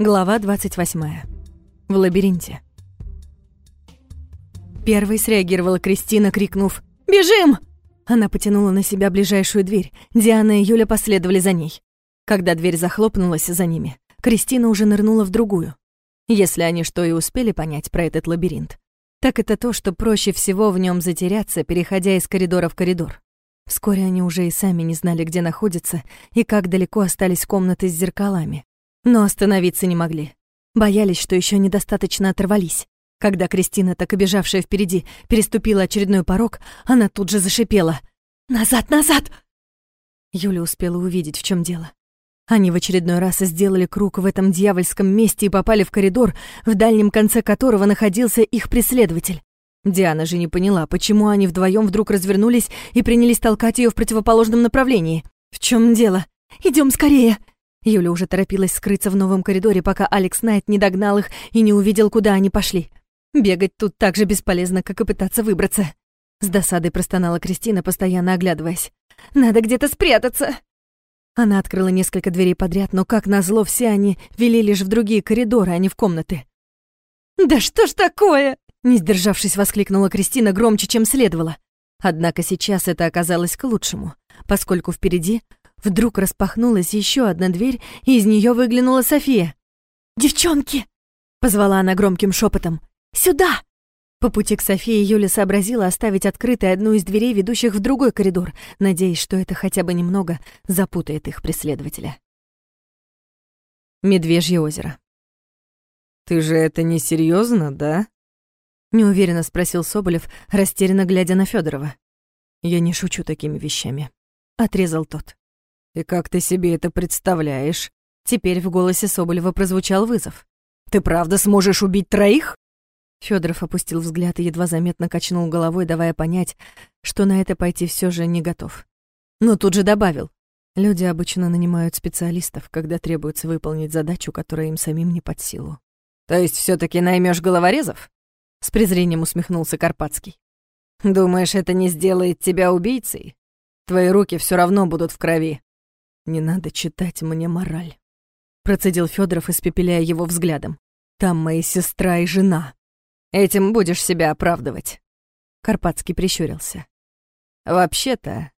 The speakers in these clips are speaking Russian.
Глава 28. В лабиринте. Первой среагировала Кристина, крикнув «Бежим!». Она потянула на себя ближайшую дверь. Диана и Юля последовали за ней. Когда дверь захлопнулась за ними, Кристина уже нырнула в другую. Если они что и успели понять про этот лабиринт, так это то, что проще всего в нем затеряться, переходя из коридора в коридор. Вскоре они уже и сами не знали, где находятся и как далеко остались комнаты с зеркалами. Но остановиться не могли. Боялись, что еще недостаточно оторвались. Когда Кристина, так обежавшая впереди, переступила очередной порог, она тут же зашипела. «Назад, назад!» Юля успела увидеть, в чем дело. Они в очередной раз сделали круг в этом дьявольском месте и попали в коридор, в дальнем конце которого находился их преследователь. Диана же не поняла, почему они вдвоем вдруг развернулись и принялись толкать ее в противоположном направлении. «В чем дело? Идем скорее!» Юля уже торопилась скрыться в новом коридоре, пока Алекс Найт не догнал их и не увидел, куда они пошли. Бегать тут так же бесполезно, как и пытаться выбраться. С досадой простонала Кристина, постоянно оглядываясь. «Надо где-то спрятаться!» Она открыла несколько дверей подряд, но, как назло, все они вели лишь в другие коридоры, а не в комнаты. «Да что ж такое?» Не сдержавшись, воскликнула Кристина громче, чем следовало. Однако сейчас это оказалось к лучшему, поскольку впереди Вдруг распахнулась еще одна дверь, и из нее выглянула София. «Девчонки!» — позвала она громким шепотом. «Сюда!» По пути к Софии Юля сообразила оставить открытой одну из дверей, ведущих в другой коридор, надеясь, что это хотя бы немного запутает их преследователя. Медвежье озеро. «Ты же это не серьезно, да?» Неуверенно спросил Соболев, растерянно глядя на Федорова. «Я не шучу такими вещами», — отрезал тот. «И как ты себе это представляешь?» Теперь в голосе Соболева прозвучал вызов. «Ты правда сможешь убить троих?» Федоров опустил взгляд и едва заметно качнул головой, давая понять, что на это пойти все же не готов. Но тут же добавил. Люди обычно нанимают специалистов, когда требуется выполнить задачу, которая им самим не под силу. «То есть все таки наймешь головорезов?» С презрением усмехнулся Карпатский. «Думаешь, это не сделает тебя убийцей? Твои руки все равно будут в крови. «Не надо читать мне мораль», — процедил Федоров, испепеляя его взглядом. «Там моя сестра и жена. Этим будешь себя оправдывать». Карпатский прищурился. «Вообще-то,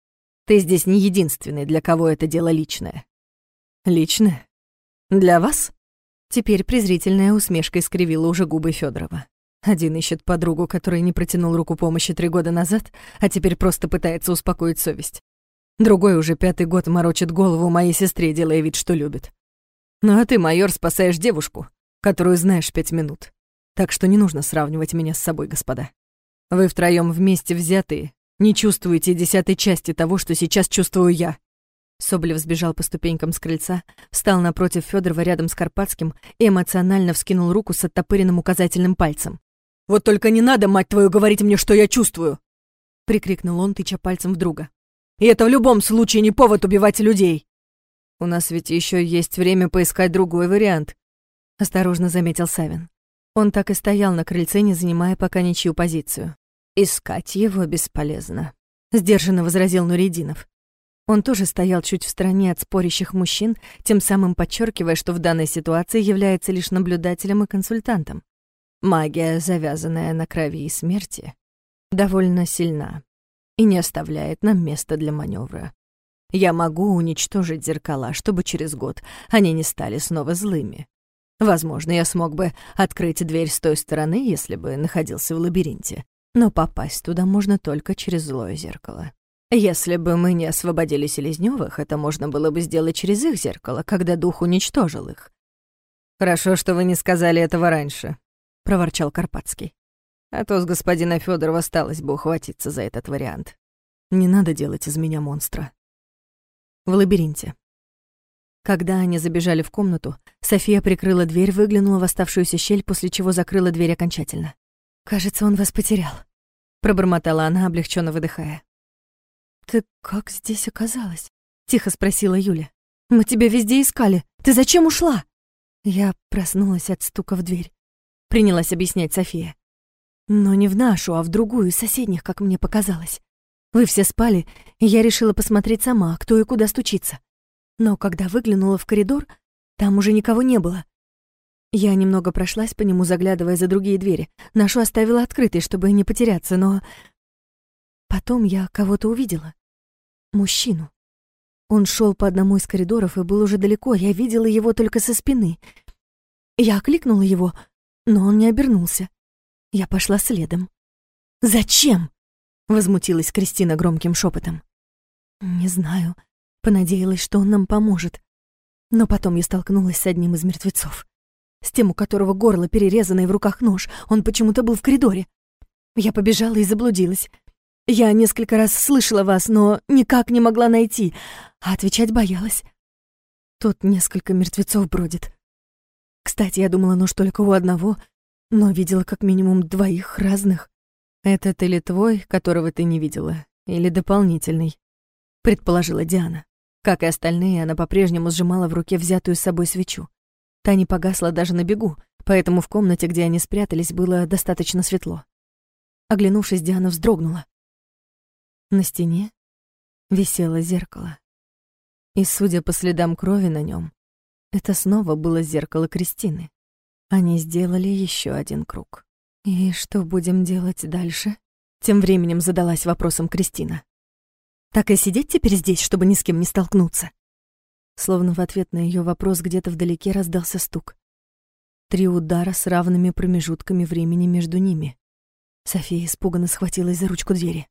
ты здесь не единственный, для кого это дело личное». «Личное? Для вас?» Теперь презрительная усмешка искривила уже губы Федорова. Один ищет подругу, которая не протянул руку помощи три года назад, а теперь просто пытается успокоить совесть. Другой уже пятый год морочит голову моей сестре, делая вид, что любит. Ну а ты, майор, спасаешь девушку, которую знаешь пять минут. Так что не нужно сравнивать меня с собой, господа. Вы втроём вместе взятые не чувствуете десятой части того, что сейчас чувствую я. Соболев сбежал по ступенькам с крыльца, встал напротив Федорова рядом с Карпатским и эмоционально вскинул руку с оттопыренным указательным пальцем. «Вот только не надо, мать твою, говорить мне, что я чувствую!» прикрикнул он, тыча пальцем в друга. И это в любом случае не повод убивать людей. У нас ведь еще есть время поискать другой вариант, осторожно заметил Савин. Он так и стоял на крыльце, не занимая пока ничью позицию. Искать его бесполезно, сдержанно возразил Нуридинов. Он тоже стоял чуть в стороне от спорящих мужчин, тем самым подчеркивая, что в данной ситуации является лишь наблюдателем и консультантом. Магия, завязанная на крови и смерти, довольно сильна и не оставляет нам места для маневра. Я могу уничтожить зеркала, чтобы через год они не стали снова злыми. Возможно, я смог бы открыть дверь с той стороны, если бы находился в лабиринте. Но попасть туда можно только через злое зеркало. Если бы мы не освободили Селезнёвых, это можно было бы сделать через их зеркало, когда дух уничтожил их. «Хорошо, что вы не сказали этого раньше», — проворчал Карпатский. А то с господина Федорова осталось бы ухватиться за этот вариант. Не надо делать из меня монстра. В лабиринте. Когда они забежали в комнату, София прикрыла дверь, выглянула в оставшуюся щель, после чего закрыла дверь окончательно. «Кажется, он вас потерял», — пробормотала она, облегченно выдыхая. «Ты как здесь оказалась?» — тихо спросила Юля. «Мы тебя везде искали. Ты зачем ушла?» Я проснулась от стука в дверь. Принялась объяснять София. Но не в нашу, а в другую, соседних, как мне показалось. Вы все спали, и я решила посмотреть сама, кто и куда стучится. Но когда выглянула в коридор, там уже никого не было. Я немного прошлась по нему, заглядывая за другие двери. Нашу оставила открытой, чтобы не потеряться, но... Потом я кого-то увидела. Мужчину. Он шел по одному из коридоров и был уже далеко, я видела его только со спины. Я окликнула его, но он не обернулся. Я пошла следом. «Зачем?» — возмутилась Кристина громким шепотом. «Не знаю. Понадеялась, что он нам поможет. Но потом я столкнулась с одним из мертвецов. С тем, у которого горло перерезано и в руках нож. Он почему-то был в коридоре. Я побежала и заблудилась. Я несколько раз слышала вас, но никак не могла найти, а отвечать боялась. Тут несколько мертвецов бродит. Кстати, я думала, нож только у одного, но видела как минимум двоих разных. «Этот или твой, которого ты не видела, или дополнительный?» — предположила Диана. Как и остальные, она по-прежнему сжимала в руке взятую с собой свечу. Та не погасла даже на бегу, поэтому в комнате, где они спрятались, было достаточно светло. Оглянувшись, Диана вздрогнула. На стене висело зеркало. И, судя по следам крови на нем, это снова было зеркало Кристины. Они сделали еще один круг. «И что будем делать дальше?» Тем временем задалась вопросом Кристина. «Так и сидеть теперь здесь, чтобы ни с кем не столкнуться?» Словно в ответ на ее вопрос где-то вдалеке раздался стук. Три удара с равными промежутками времени между ними. София испуганно схватилась за ручку двери.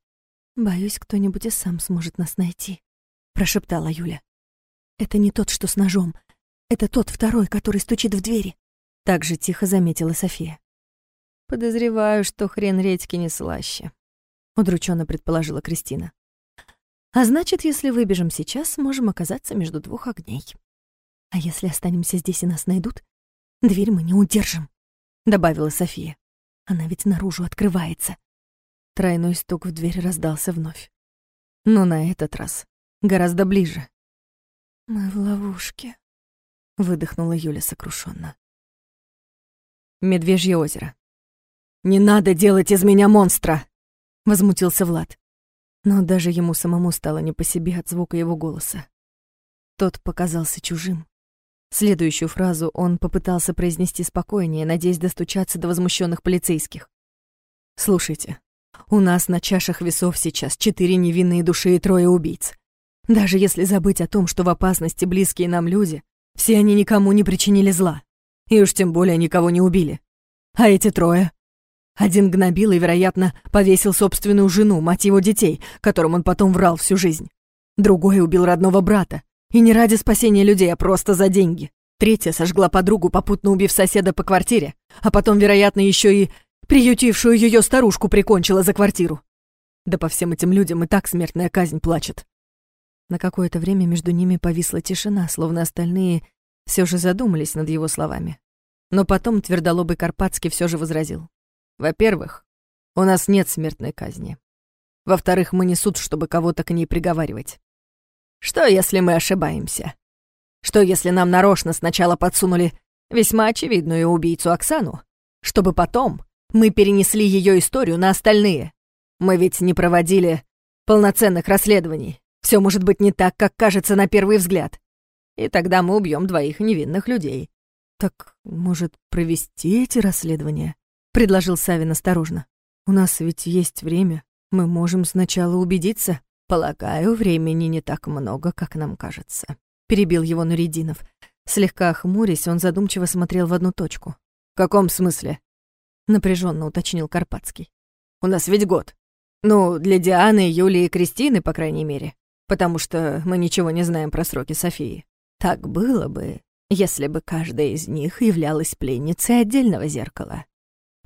«Боюсь, кто-нибудь и сам сможет нас найти», — прошептала Юля. «Это не тот, что с ножом. Это тот второй, который стучит в двери», — так же тихо заметила София. «Подозреваю, что хрен редьки не слаще», — удрученно предположила Кристина. «А значит, если выбежим сейчас, можем оказаться между двух огней. А если останемся здесь и нас найдут, дверь мы не удержим», — добавила София. «Она ведь наружу открывается». Тройной стук в дверь раздался вновь. Но на этот раз гораздо ближе. «Мы в ловушке», — выдохнула Юля сокрушенно. Медвежье озеро. «Не надо делать из меня монстра!» — возмутился Влад. Но даже ему самому стало не по себе от звука его голоса. Тот показался чужим. Следующую фразу он попытался произнести спокойнее, надеясь достучаться до возмущенных полицейских. «Слушайте, у нас на чашах весов сейчас четыре невинные души и трое убийц. Даже если забыть о том, что в опасности близкие нам люди, все они никому не причинили зла. И уж тем более никого не убили. А эти трое? Один гнобил и, вероятно, повесил собственную жену, мать его детей, которым он потом врал всю жизнь. Другой убил родного брата. И не ради спасения людей, а просто за деньги. Третья сожгла подругу, попутно убив соседа по квартире, а потом, вероятно, еще и Приютившую ее старушку прикончила за квартиру. Да по всем этим людям и так смертная казнь плачет. На какое-то время между ними повисла тишина, словно остальные все же задумались над его словами. Но потом твердолобый Карпатский все же возразил. Во-первых, у нас нет смертной казни. Во-вторых, мы не суд, чтобы кого-то к ней приговаривать. Что, если мы ошибаемся? Что, если нам нарочно сначала подсунули весьма очевидную убийцу Оксану, чтобы потом мы перенесли ее историю на остальные. Мы ведь не проводили полноценных расследований. Все может быть не так, как кажется на первый взгляд. И тогда мы убьем двоих невинных людей. Так, может, провести эти расследования? предложил Савин осторожно. У нас ведь есть время. Мы можем сначала убедиться. Полагаю, времени не так много, как нам кажется. Перебил его Нуридинов. Слегка хмурясь, он задумчиво смотрел в одну точку. В каком смысле? напряженно уточнил Карпатский. У нас ведь год. Ну, для Дианы, Юлии и Кристины, по крайней мере. Потому что мы ничего не знаем про сроки Софии. Так было бы, если бы каждая из них являлась пленницей отдельного зеркала.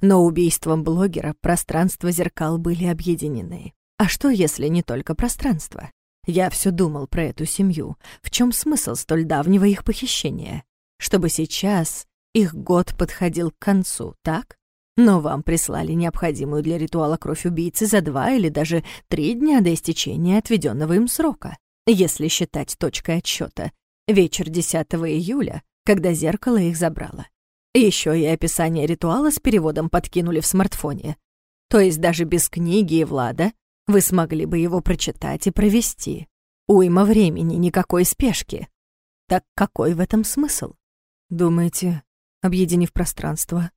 Но убийством блогера пространства зеркал были объединены. А что, если не только пространство? Я все думал про эту семью. В чем смысл столь давнего их похищения? Чтобы сейчас их год подходил к концу, так? Но вам прислали необходимую для ритуала кровь убийцы за два или даже три дня до истечения отведенного им срока, если считать точкой отсчета. Вечер 10 июля, когда зеркало их забрало. Еще и описание ритуала с переводом подкинули в смартфоне. То есть даже без книги и Влада вы смогли бы его прочитать и провести. Уйма времени, никакой спешки. Так какой в этом смысл? Думаете, объединив пространство.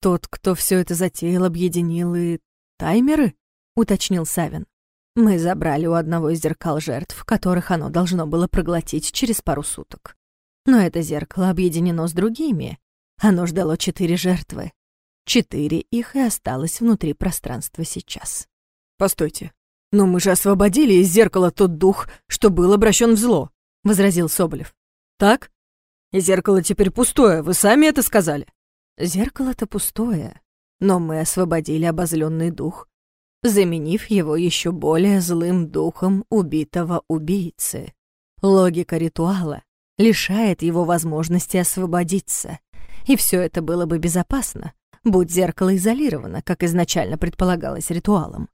Тот, кто все это затеял, объединил и таймеры, уточнил Савин. Мы забрали у одного из зеркал жертв, которых оно должно было проглотить через пару суток. Но это зеркало объединено с другими. Оно ждало четыре жертвы. Четыре их и осталось внутри пространства сейчас. «Постойте, но мы же освободили из зеркала тот дух, что был обращен в зло», — возразил Соболев. «Так? И зеркало теперь пустое, вы сами это сказали». «Зеркало-то пустое, но мы освободили обозленный дух, заменив его еще более злым духом убитого убийцы. Логика ритуала лишает его возможности освободиться, и все это было бы безопасно, будь зеркало изолировано, как изначально предполагалось ритуалом.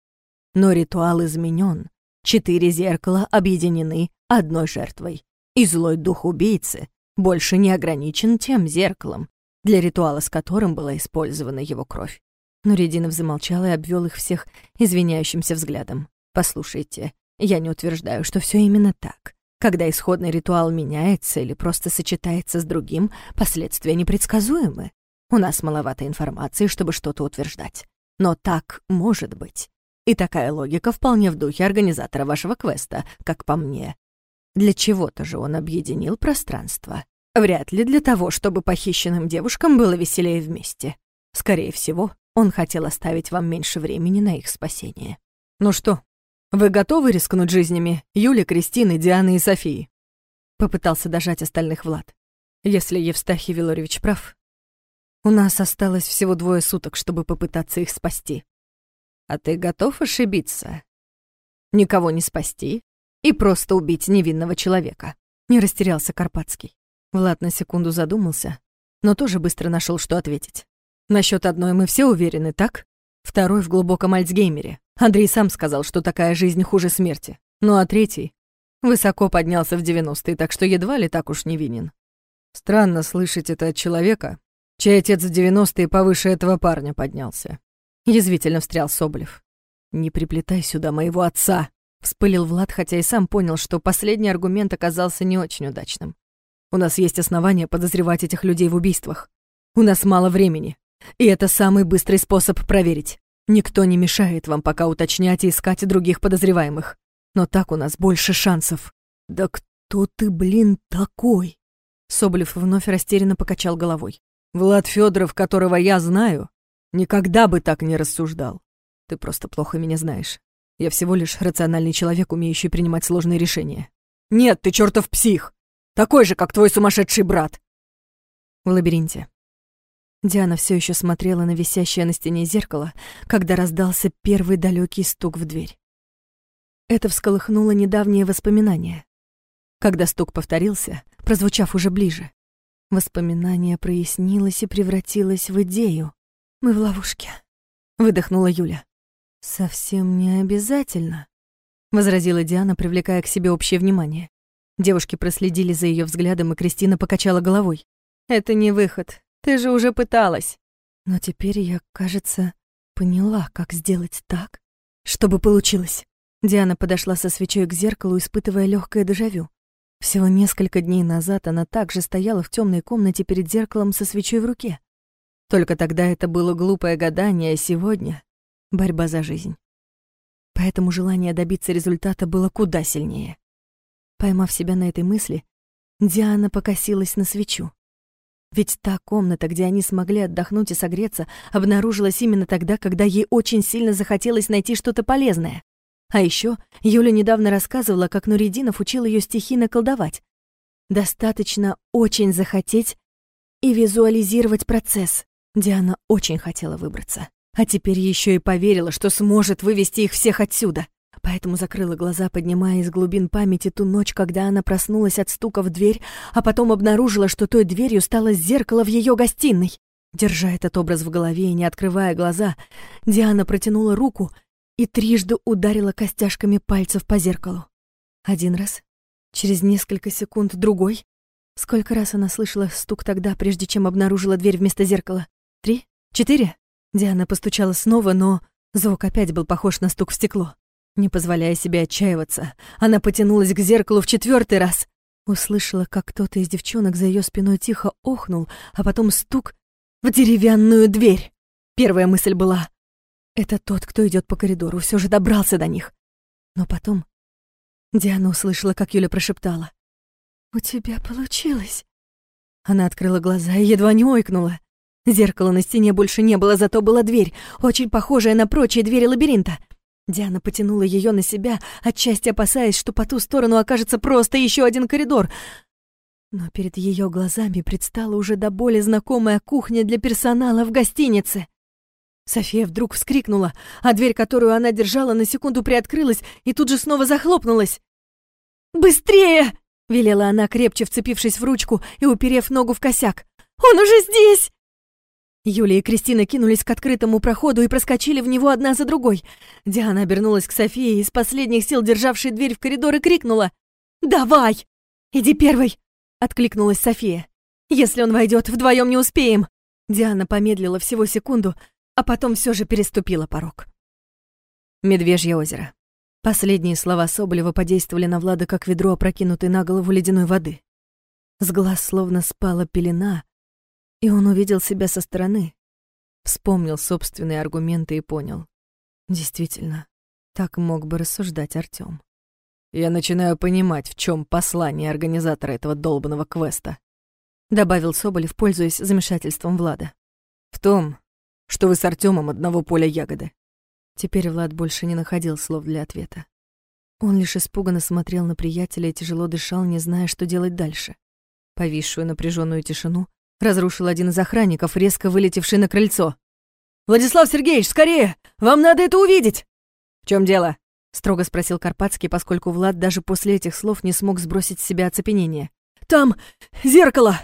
Но ритуал изменен. Четыре зеркала объединены одной жертвой, и злой дух убийцы больше не ограничен тем зеркалом, для ритуала с которым была использована его кровь. Но Рединов замолчал и обвел их всех извиняющимся взглядом. «Послушайте, я не утверждаю, что все именно так. Когда исходный ритуал меняется или просто сочетается с другим, последствия непредсказуемы. У нас маловато информации, чтобы что-то утверждать. Но так может быть. И такая логика вполне в духе организатора вашего квеста, как по мне. Для чего-то же он объединил пространство. Вряд ли для того, чтобы похищенным девушкам было веселее вместе. Скорее всего, он хотел оставить вам меньше времени на их спасение. Ну что, вы готовы рискнуть жизнями Юли, Кристины, Дианы и Софии? Попытался дожать остальных Влад. Если Евстахий Вилоревич прав, у нас осталось всего двое суток, чтобы попытаться их спасти. А ты готов ошибиться? Никого не спасти и просто убить невинного человека. Не растерялся Карпатский. Влад на секунду задумался, но тоже быстро нашел, что ответить. Насчет одной мы все уверены, так? Второй в глубоком Альцгеймере. Андрей сам сказал, что такая жизнь хуже смерти. Ну а третий высоко поднялся в 90-е, так что едва ли так уж невинен. Странно слышать это от человека, чей отец в 90-е повыше этого парня поднялся. Язвительно встрял Соболев. «Не приплетай сюда моего отца!» Вспылил Влад, хотя и сам понял, что последний аргумент оказался не очень удачным. «У нас есть основания подозревать этих людей в убийствах. У нас мало времени, и это самый быстрый способ проверить. Никто не мешает вам пока уточнять и искать других подозреваемых. Но так у нас больше шансов». «Да кто ты, блин, такой?» Соболев вновь растерянно покачал головой. «Влад Федоров, которого я знаю, Никогда бы так не рассуждал. Ты просто плохо меня знаешь. Я всего лишь рациональный человек, умеющий принимать сложные решения. Нет, ты чертов псих! Такой же, как твой сумасшедший брат!» В лабиринте. Диана все еще смотрела на висящее на стене зеркало, когда раздался первый далекий стук в дверь. Это всколыхнуло недавние воспоминания. Когда стук повторился, прозвучав уже ближе, воспоминание прояснилось и превратилось в идею. «Мы в ловушке», — выдохнула Юля. «Совсем не обязательно», — возразила Диана, привлекая к себе общее внимание. Девушки проследили за ее взглядом, и Кристина покачала головой. «Это не выход. Ты же уже пыталась». Но теперь я, кажется, поняла, как сделать так, чтобы получилось. Диана подошла со свечой к зеркалу, испытывая легкое дежавю. Всего несколько дней назад она также стояла в темной комнате перед зеркалом со свечой в руке. Только тогда это было глупое гадание, а сегодня — борьба за жизнь. Поэтому желание добиться результата было куда сильнее. Поймав себя на этой мысли, Диана покосилась на свечу. Ведь та комната, где они смогли отдохнуть и согреться, обнаружилась именно тогда, когда ей очень сильно захотелось найти что-то полезное. А еще Юля недавно рассказывала, как Нуридинов учил ее стихийно колдовать. Достаточно очень захотеть и визуализировать процесс. Диана очень хотела выбраться, а теперь еще и поверила, что сможет вывести их всех отсюда. Поэтому закрыла глаза, поднимая из глубин памяти ту ночь, когда она проснулась от стука в дверь, а потом обнаружила, что той дверью стало зеркало в ее гостиной. Держа этот образ в голове и не открывая глаза, Диана протянула руку и трижды ударила костяшками пальцев по зеркалу. Один раз, через несколько секунд другой. Сколько раз она слышала стук тогда, прежде чем обнаружила дверь вместо зеркала? Три? Четыре? Диана постучала снова, но звук опять был похож на стук в стекло. Не позволяя себе отчаиваться, она потянулась к зеркалу в четвертый раз. Услышала, как кто-то из девчонок за ее спиной тихо охнул, а потом стук в деревянную дверь. Первая мысль была «Это тот, кто идет по коридору, все же добрался до них». Но потом Диана услышала, как Юля прошептала. «У тебя получилось». Она открыла глаза и едва не ойкнула. Зеркала на стене больше не было, зато была дверь, очень похожая на прочие двери лабиринта. Диана потянула ее на себя, отчасти опасаясь, что по ту сторону окажется просто еще один коридор. Но перед ее глазами предстала уже до боли знакомая кухня для персонала в гостинице. София вдруг вскрикнула, а дверь, которую она держала, на секунду приоткрылась и тут же снова захлопнулась. «Быстрее!» — велела она, крепче вцепившись в ручку и уперев ногу в косяк. «Он уже здесь!» Юлия и Кристина кинулись к открытому проходу и проскочили в него одна за другой. Диана обернулась к Софии, из последних сил державшей дверь в коридор, и крикнула. «Давай! Иди первой!» — откликнулась София. «Если он войдет, вдвоем не успеем!» Диана помедлила всего секунду, а потом все же переступила порог. Медвежье озеро. Последние слова Соболева подействовали на Влада, как ведро, опрокинутой на голову ледяной воды. С глаз словно спала пелена, и он увидел себя со стороны, вспомнил собственные аргументы и понял. Действительно, так мог бы рассуждать Артём. «Я начинаю понимать, в чем послание организатора этого долбанного квеста», добавил Соболев, пользуясь замешательством Влада. «В том, что вы с Артёмом одного поля ягоды». Теперь Влад больше не находил слов для ответа. Он лишь испуганно смотрел на приятеля и тяжело дышал, не зная, что делать дальше. Повисшую напряженную тишину разрушил один из охранников, резко вылетевший на крыльцо. «Владислав Сергеевич, скорее! Вам надо это увидеть!» «В чем дело?» — строго спросил Карпатский, поскольку Влад даже после этих слов не смог сбросить с себя оцепенение. «Там зеркало!»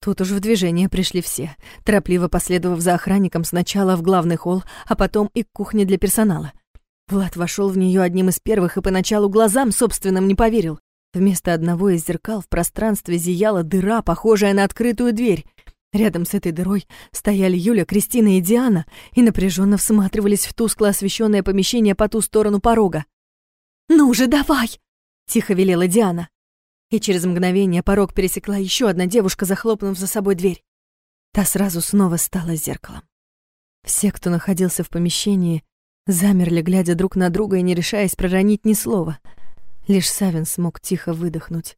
Тут уж в движение пришли все, торопливо последовав за охранником сначала в главный холл, а потом и к кухне для персонала. Влад вошел в нее одним из первых и поначалу глазам собственным не поверил. Вместо одного из зеркал в пространстве зияла дыра, похожая на открытую дверь. Рядом с этой дырой стояли Юля, Кристина и Диана и напряженно всматривались в тускло освещенное помещение по ту сторону порога. «Ну же, давай!» — тихо велела Диана. И через мгновение порог пересекла еще одна девушка, захлопнув за собой дверь. Та сразу снова стала зеркалом. Все, кто находился в помещении, замерли, глядя друг на друга и не решаясь проронить ни слова — Лишь Савин смог тихо выдохнуть.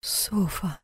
«Софа!»